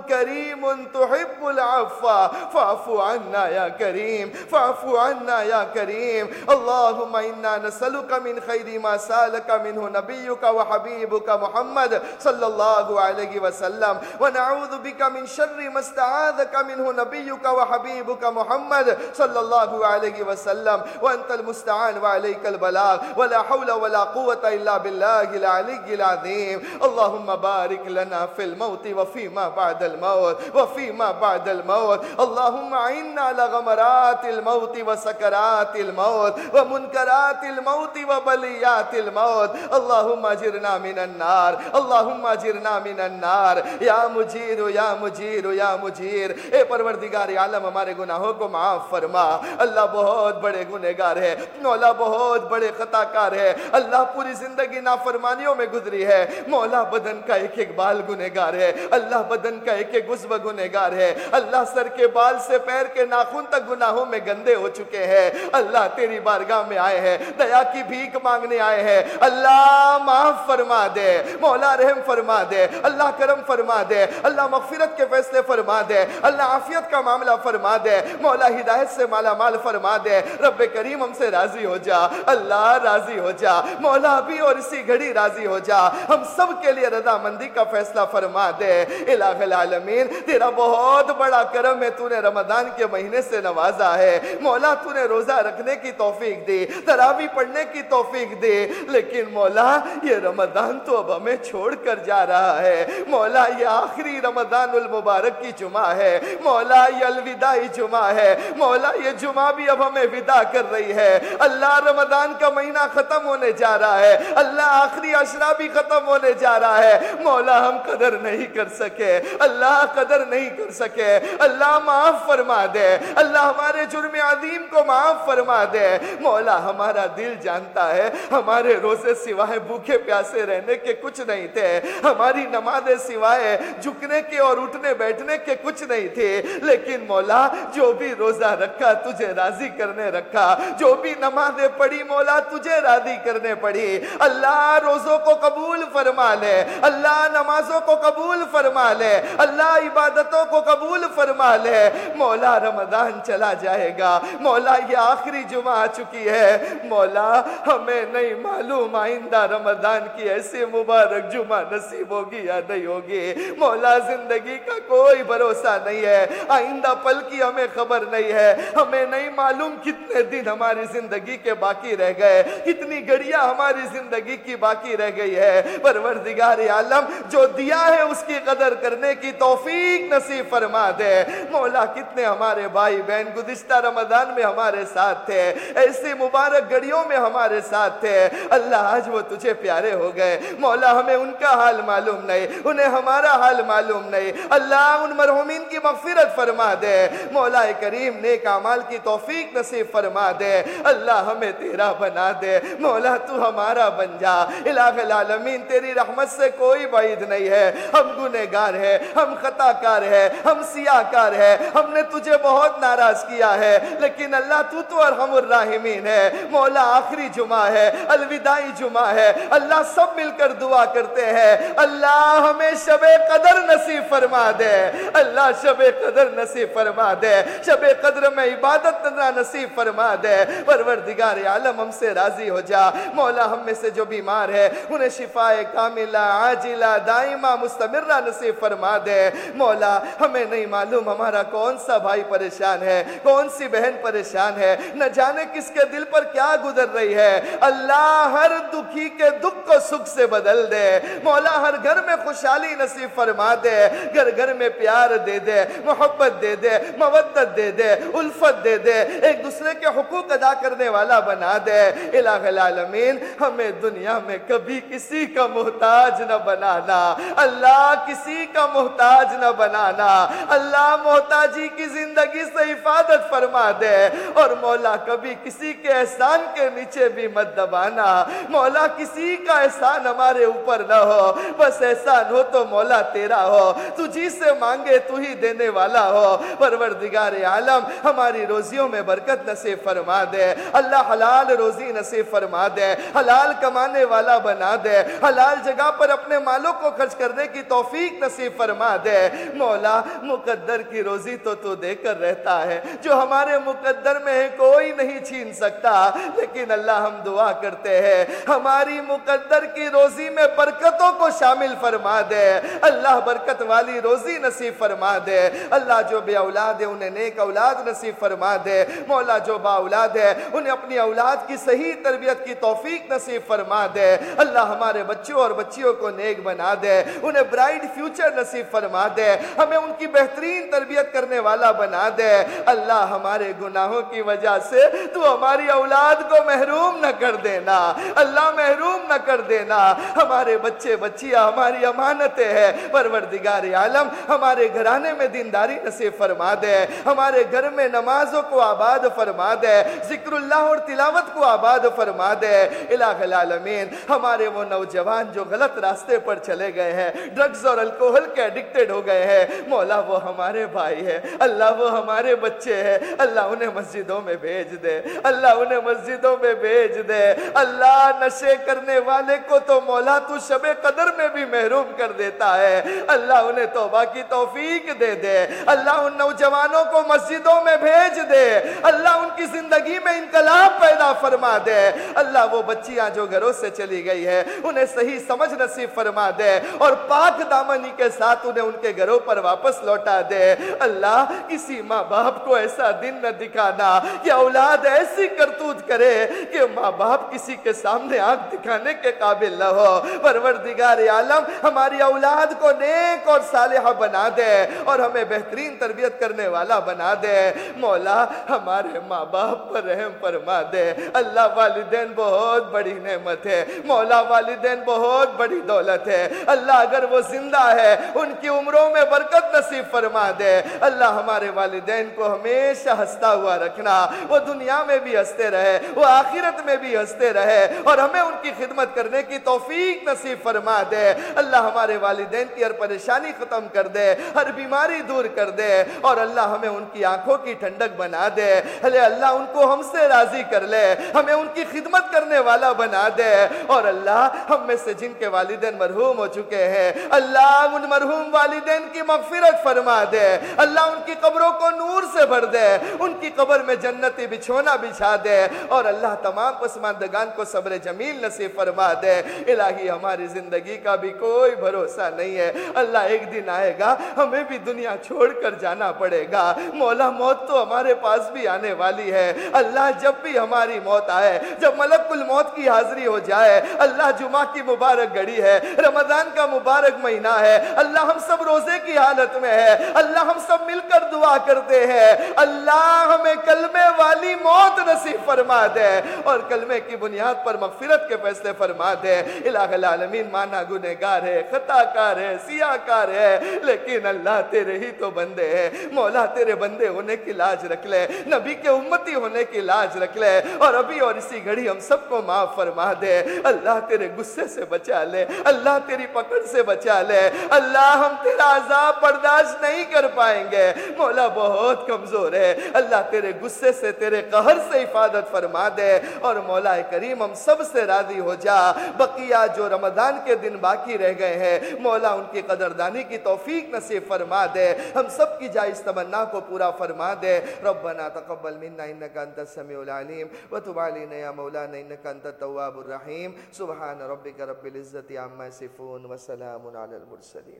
كريم تحب العفو. فاعف عنا يا كريم. فاعف عنا يا كريم. اللهم إنا نسألك من خير ما سالك منه نبيك وحبيبك محمد صلى الله عليه وسلم. ونعوذ بك من شر ما استعاذك منه نبيك وحبيبك محمد صلى الله عليه وسلم. وأنت المستعان وعليك البلاغ. ولا حول ولا قوة إلا بالله العلي العظيم. اللهم بارك لنا في الموت وفيما بعد الموت وفيما بعد الموت. اللهم عنا على غمرات الموت وسكرات الموت ومنكرات الموت وبليات الموت. اللهم اجرنا من النار. اللهم اجرنا من النار. یا مجیر یا مجیر یا مجیر اے پروردگار عالم، ہمارے گناہوں کو معاف فرما. اللہ بہت بڑے گنہگار ہے. مولا بہت بڑے خطا کار ہے. اللہ پوری زندگی نافرمانیوں میں گزری ہے. مولا بدن کا ایک ایک بال گنہگار ہے. اللہ بدن بدن کا ایک ایک عضو گنہگار ہے۔ اللہ سر کے بال سے پیر کے ناخن تک گناہوں میں گندے ہو چکے ہیں۔ اللہ تیری بارگاہ میں آئے ہیں۔ دیا کی بھیک مانگنے آئے ہیں۔ اللہ معاف فرما دے۔ مولا رحم فرما دے۔ اللہ کرم فرما دے۔ اللہ مغفرت کے فیصلے فرما دے۔ اللہ عافیت کا معاملہ فرما دے۔ مولا ہدایت سے مالا مال فرما دے۔ رب کریم ہم سے راضی ہو جا۔ اللہ راضی ہو جا۔ مولا بھی اور اسی گھڑی راضی ہو جا۔ ہم سب کے لیے رضا مندی کا فیصلہ فرما دے۔ الہ العالمین، تیرا بہت بڑا کرم ہے، تو نے رمضان کے مہینے سے نوازا ہے۔ مولا، تو نے روزہ رکھنے کی توفیق دی، تراوی پڑھنے کی توفیق دی۔ لیکن مولا، یہ رمضان تو اب ہمیں چھوڑ کر جا رہا ہے۔ مولا، یہ آخری رمضان المبارک کی جمعہ ہے۔ مولا، یہ الوداعی جمعہ ہے۔ مولا، یہ جمعہ بھی اب ہمیں ودا کر رہی ہے۔ اللہ رمضان کا مہینہ ختم ہونے جا رہا ہے۔ اللہ آخری اشرا بھی ختم ہونے جا رہا ہے۔ مولا، ہم قدر نہیں کر سکے۔ سکے اللہ قدر نہیں کر سکے۔ اللہ معاف فرما دے۔ اللہ ہمارے جرم عظیم کو معاف فرما دے۔ مولا ہمارا دل جانتا ہے۔ ہمارے روزے سوائے بھوکے پیاسے رہنے کے کچھ نہیں تھے۔ ہماری نمازیں سوائے جھکنے کے اور اٹھنے بیٹھنے کے کچھ نہیں تھے۔ لیکن مولا، جو بھی روزہ رکھا، تجھے راضی کرنے رکھا۔ جو بھی نمازیں پڑھی، مولا تجھے راضی کرنے پڑھی۔ اللہ روزوں کو قبول فرما لے۔ اللہ نمازوں کو قبول فرما لے۔ اللہ عبادتوں کو قبول فرما لے۔ مولا رمضان چلا جائے گا۔ مولا یہ آخری جمعہ آ چکی ہے۔ مولا، ہمیں نہیں معلوم آئندہ رمضان کی ایسی مبارک جمعہ نصیب ہوگی یا نہیں ہوگی۔ مولا، زندگی کا کوئی بھروسہ نہیں ہے۔ آئندہ پل کی ہمیں خبر نہیں ہے۔ ہمیں نہیں معلوم کتنے دن ہماری زندگی کے باقی رہ گئے۔ کتنی گڑیاں ہماری زندگی کی باقی رہ گئی ہے۔ پروردگار عالم، جو دیا ہے اس کی قدر کر کرنے کی توفیق نصیب فرما دے۔ مولا، کتنے ہمارے بھائی بہن گزشتہ رمضان میں ہمارے ساتھ تھے۔ ایسی مبارک گڑیوں میں ہمارے ساتھ تھے۔ اللہ، آج وہ تجھے پیارے ہو گئے۔ مولا، ہمیں ان کا حال معلوم نہیں۔ انہیں ہمارا حال معلوم نہیں۔ اللہ، ان مرحومین کی مغفرت فرما دے۔ مولا کریم، نیک اعمال کی توفیق نصیب فرما دے۔ اللہ، ہمیں تیرا بنا دے۔ مولا، تو ہمارا بن جا۔ الہ العالمین، تیری رحمت سے کوئی بعید نہیں ہے۔ ہم گنہگار ہیں۔ ہے، ہم خطا کار ہے، ہم سیاہ کار ہے، ہم نے تجھے بہت ناراض کیا ہے، لیکن اللہ تو تو ارحم الراحمین ہے، مولا آخری جمعہ ہے، الوداعی جمعہ ہے، اللہ سب مل کر دعا کرتے ہیں، اللہ ہمیں شب قدر نصیب فرما دے، اللہ شب قدر نصیب فرما دے، شب قدر میں عبادت نصیب فرما دے، پروردگار عالم ہم سے راضی ہو جا، مولا ہم میں سے جو بیمار ہے، انہیں شفا کاملہ، عاجلہ، دائمہ، مستمرہ نصیب فرما فرما دے۔ مولا، ہمیں نہیں معلوم ہمارا کون سا بھائی پریشان ہے، کون سی بہن پریشان ہے، نہ جانے کس کے دل پر کیا گزر رہی ہے۔ اللہ ہر دکھی کے دکھ کو سکھ سے بدل دے۔ مولا، ہر گھر میں خوشحالی نصیب فرما دے۔ گھر گھر میں پیار دے دے، محبت دے دے، مودت دے دے، الفت دے دے۔ ایک دوسرے کے حقوق ادا کرنے والا بنا دے۔ الہ العالمین، ہمیں دنیا میں کبھی کسی کا محتاج نہ بنانا۔ اللہ کسی کا کا محتاج نہ بنانا۔ اللہ محتاجی کی زندگی سے حفاظت فرما دے اور مولا کبھی کسی کے احسان کے نیچے بھی مت دبانا۔ مولا کسی کا احسان ہمارے اوپر نہ ہو۔ بس احسان ہو تو مولا تیرا ہو۔ تجھی سے مانگے تو ہی دینے والا ہو۔ پروردگار عالم، ہماری روزیوں میں برکت نصیب فرما دے۔ اللہ حلال روزی نصیب فرما دے۔ حلال کمانے والا بنا دے۔ حلال جگہ پر اپنے مالوں کو خرچ کرنے کی توفیق نصیب فرما دے۔ مولا، مقدر کی روزی تو تو دے کر رہتا ہے، جو ہمارے مقدر میں ہے کوئی نہیں چھین سکتا۔ لیکن اللہ ہم دعا کرتے ہیں، ہماری مقدر کی روزی میں برکتوں کو شامل فرما دے۔ اللہ برکت والی روزی نصیب فرما دے۔ اللہ جو بے اولاد ہے، انہیں نیک اولاد نصیب فرما دے۔ مولا جو با اولاد ہے، انہیں اپنی اولاد کی صحیح تربیت کی توفیق نصیب فرما دے۔ اللہ ہمارے بچوں اور بچیوں کو نیک بنا دے۔ انہیں برائٹ فیوچر نصیب فرما دے، ہمیں ان کی بہترین تربیت کرنے والا بنا دے۔ اللہ ہمارے گناہوں کی وجہ سے تو ہماری اولاد کو محروم نہ کر دینا۔ اللہ محروم نہ کر دینا۔ ہمارے بچے بچیاں، ہماری امانتیں ہیں۔ پروردگار عالم، ہمارے گھرانے میں دینداری نصیب فرما دے۔ ہمارے گھر میں نمازوں کو آباد فرما دے۔ ذکر اللہ اور تلاوت کو آباد فرما دے۔ الہ العالمین، ہمارے وہ نوجوان جو غلط راستے پر چلے گئے ہیں۔ ڈرگز اور الکوہل کے ایڈکٹڈ ہو گئے ہیں۔ مولا وہ ہمارے بھائی ہے اللہ وہ ہمارے بچے ہیں۔ اللہ انہیں مسجدوں میں بھیج دے۔ اللہ انہیں مسجدوں میں بھیج دے۔ اللہ نشے کرنے والے کو تو مولا تو شب قدر میں بھی محروم کر دیتا ہے۔ اللہ انہیں توبہ کی توفیق دے دے۔ اللہ ان نوجوانوں کو مسجدوں میں بھیج دے۔ اللہ ان کی زندگی میں انقلاب پیدا فرما دے۔ اللہ وہ بچیاں جو گھروں سے چلی گئی ہے انہیں صحیح سمجھ نصیب فرما دے۔ اور پاک دامنی کے ساتھ انہیں ان کے گھروں پر واپس لوٹا دے۔ اللہ کسی ماں باپ کو ایسا دن نہ دکھانا کہ اولاد ایسی کرتوت کرے کہ ماں باپ کسی کے سامنے آنکھ دکھانے کے قابل نہ ہو۔ پروردگار عالم، ہماری اولاد کو نیک اور صالحہ بنا دے اور ہمیں بہترین تربیت کرنے والا بنا دے۔ مولا، ہمارے ماں باپ پر رحم فرما دے۔ اللہ والدین بہت بڑی نعمت ہے۔ مولا والدین بہت بڑی دولت ہے۔ اللہ اگر وہ زندہ ہے ان کی عمروں میں برکت نصیب فرما دے۔ اللہ ہمارے والدین کو ہمیشہ ہستا ہوا رکھنا۔ وہ دنیا میں بھی ہستے رہے، وہ آخرت میں بھی ہستے رہے۔ اور ہمیں ان کی خدمت کرنے کی توفیق نصیب فرما دے۔ اللہ ہمارے والدین کی ہر پریشانی ختم کر دے، ہر بیماری دور کر دے۔ اور اللہ ہمیں ان کی آنکھوں کی ٹھنڈک بنا دے۔ اللہ ان کو ہم سے راضی کر لے، ہمیں ان کی خدمت کرنے والا بنا دے۔ اور اللہ ہم میں سے جن کے والدین مرحوم ہو چکے ہیں، اللہ ان مرحوم والدین کی مغفرت فرما دے۔ اللہ ان کی قبروں کو نور سے بھر دے۔ ان کی قبر میں جنتی بچھونا بچھا دے۔ اور اللہ تمام پسماندگان کو صبر جمیل نصیب فرما دے۔ الہی، ہماری زندگی کا بھی کوئی بھروسہ نہیں ہے۔ اللہ ایک دن آئے گا، ہمیں بھی دنیا چھوڑ کر جانا پڑے گا۔ مولا، موت تو ہمارے پاس بھی آنے والی ہے۔ اللہ، جب بھی ہماری موت آئے، جب ملک الموت کی حاضری ہو جائے، اللہ جمعہ کی مبارک گھڑی ہے۔ رمضان کا مبارک مہینہ ہے۔ اللہ ہم سب روزے کی حالت میں ہے۔ اللہ ہم سب مل کر دعا کرتے ہیں۔ اللہ ہمیں کلمے والی موت نصیب فرما دے اور کلمے کی بنیاد پر مغفرت کے فیصلے فرما دے۔ الہ العالمین مانا گنہگار ہے، خطا کار ہے، سیاہ کار ہے۔ لیکن اللہ تیرے ہی تو بندے ہیں۔ مولا تیرے بندے ہونے کی لاج رکھ لے، نبی کے امتی ہونے کی لاج رکھ لے۔ اور ابھی اور اسی گھڑی ہم سب کو معاف فرما دے۔ اللہ تیرے غصے سے بچا لے، اللہ تیری پکڑ سے بچا لے۔ اللہ اللہ ہم تیرا عذاب برداشت نہیں کر پائیں گے۔ مولا بہت کمزور ہے۔ اللہ تیرے غصے سے، تیرے قہر سے حفاظت فرما دے۔ اور مولا کریم ہم سب سے راضی ہو جا۔ بقیہ جو رمضان کے دن باقی رہ گئے ہیں، مولا ان کی قدردانی کی توفیق نصیب فرما دے۔ ہم سب کی جائز تمنا کو پورا فرما دے۔ ربنا تقبل منا انك انت السميع العليم وتب علينا يا مولانا انك انت التواب الرحيم سبحان ربك رب العزه عما يصفون وسلام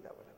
على المرسلين